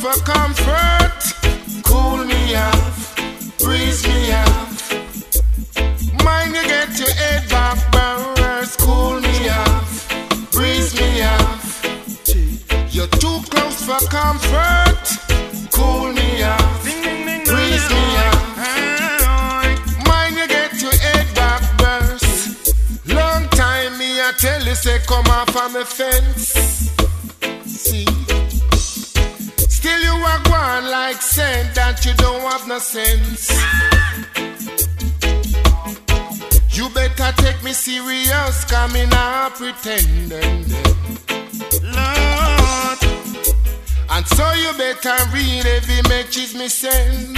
for comfort. Cool me off, breeze me off. Mind you get your head back, barrels. Cool me off, breeze me off. You're too close for comfort. Cool me off, breeze me off. Mind you get your head back, burst. Long time me I tell you say come off on the fence. You like saying that you don't have no sense. You better take me serious, coming not pretending. Lord. And so you better read every message me send.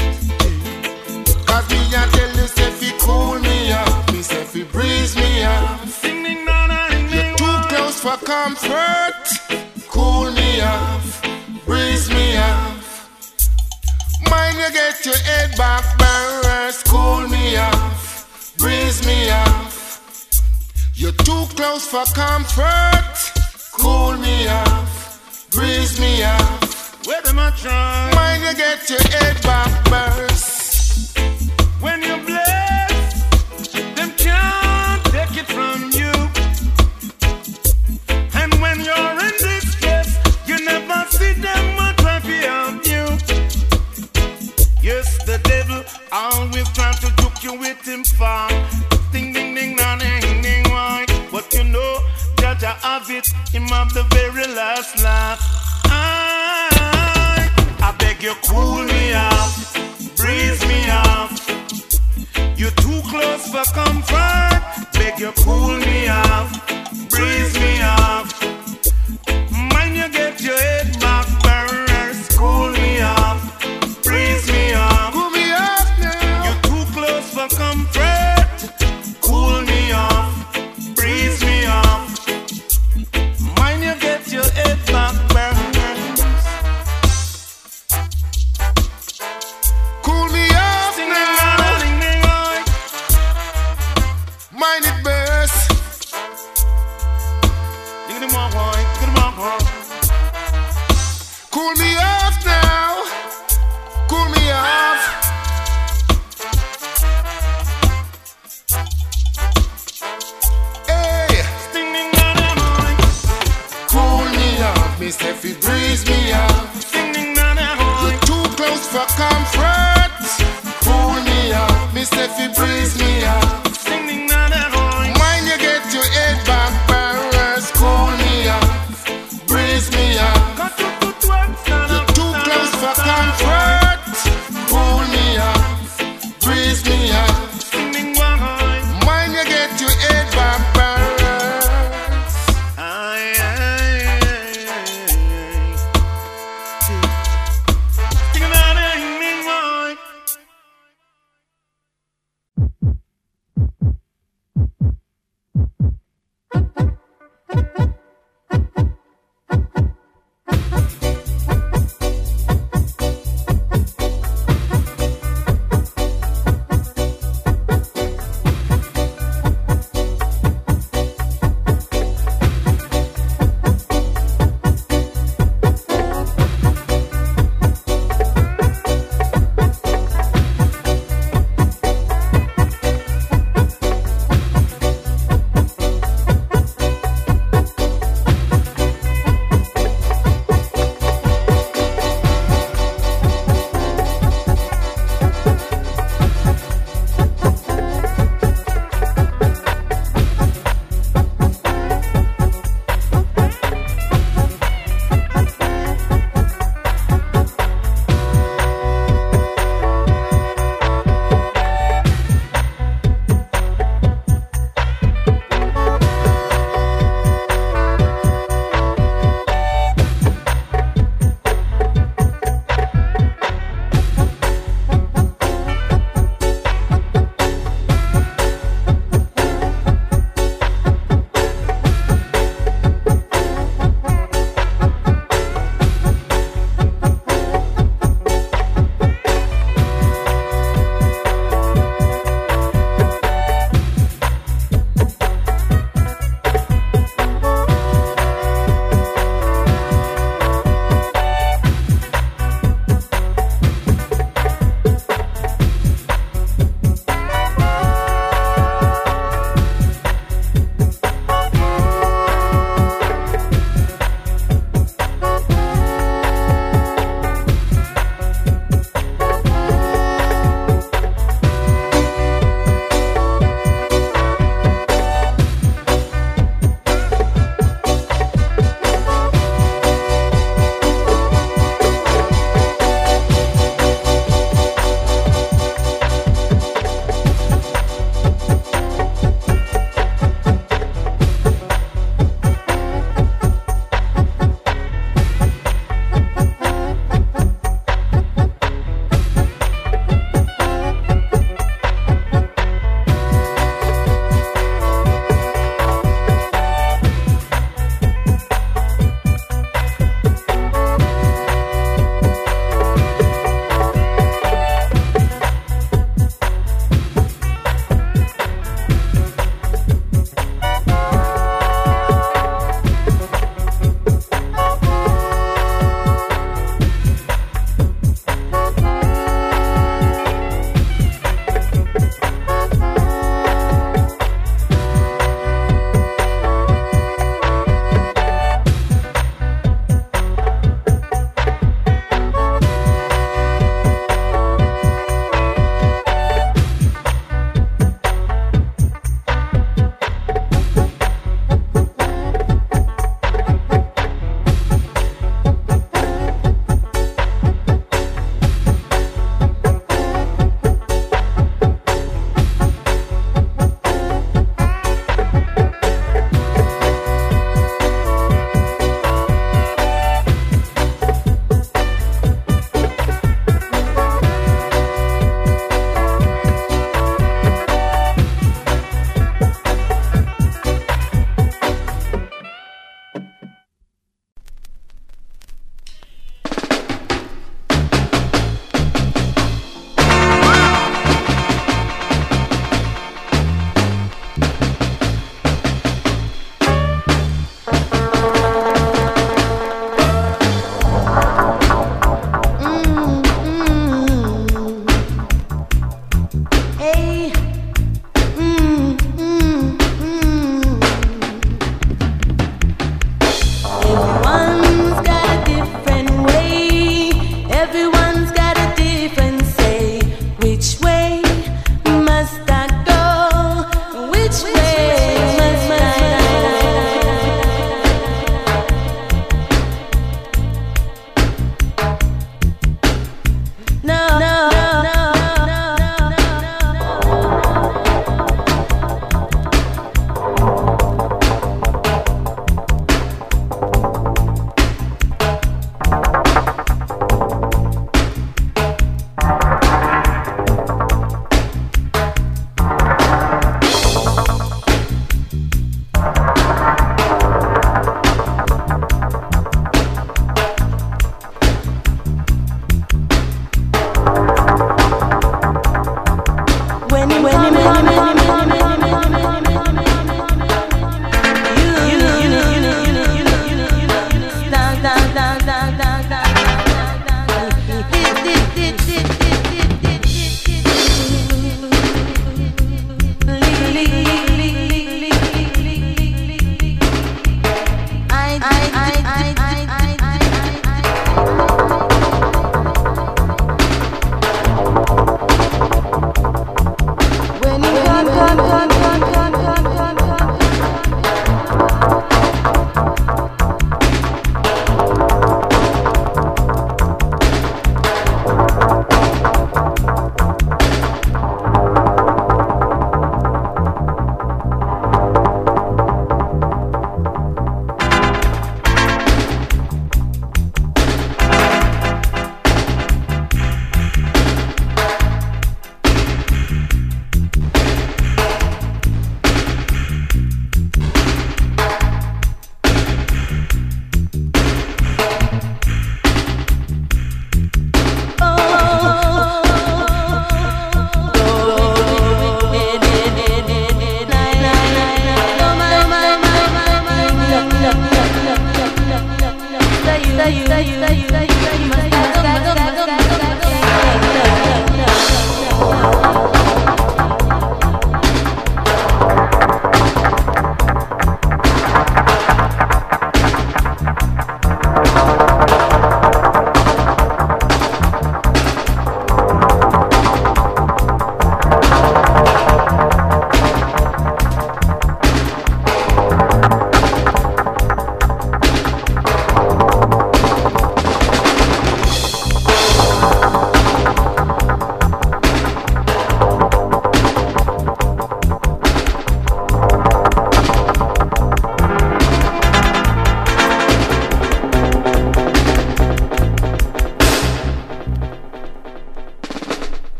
Cause me I tell you say fi cool me off, me say fi breeze me off. You're too close for comfort, cool me off, breeze me off. Mind you get your head back, burst, cool me off, breeze me off. You're too close for comfort, cool me off, breeze me off. Where them a try? Mind you get your head back, burst. When you always trying to juke you with him far. Ding ding ding na ding ding why? But you know, I have it, him have the very last laugh. I, I beg you, cool me off, breeze me off. You're too close for comfort. Beg you cool me off, breeze me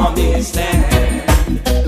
army land.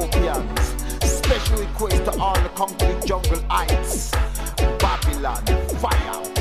Special request to all the concrete jungle heights. Babylon, fire.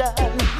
vision.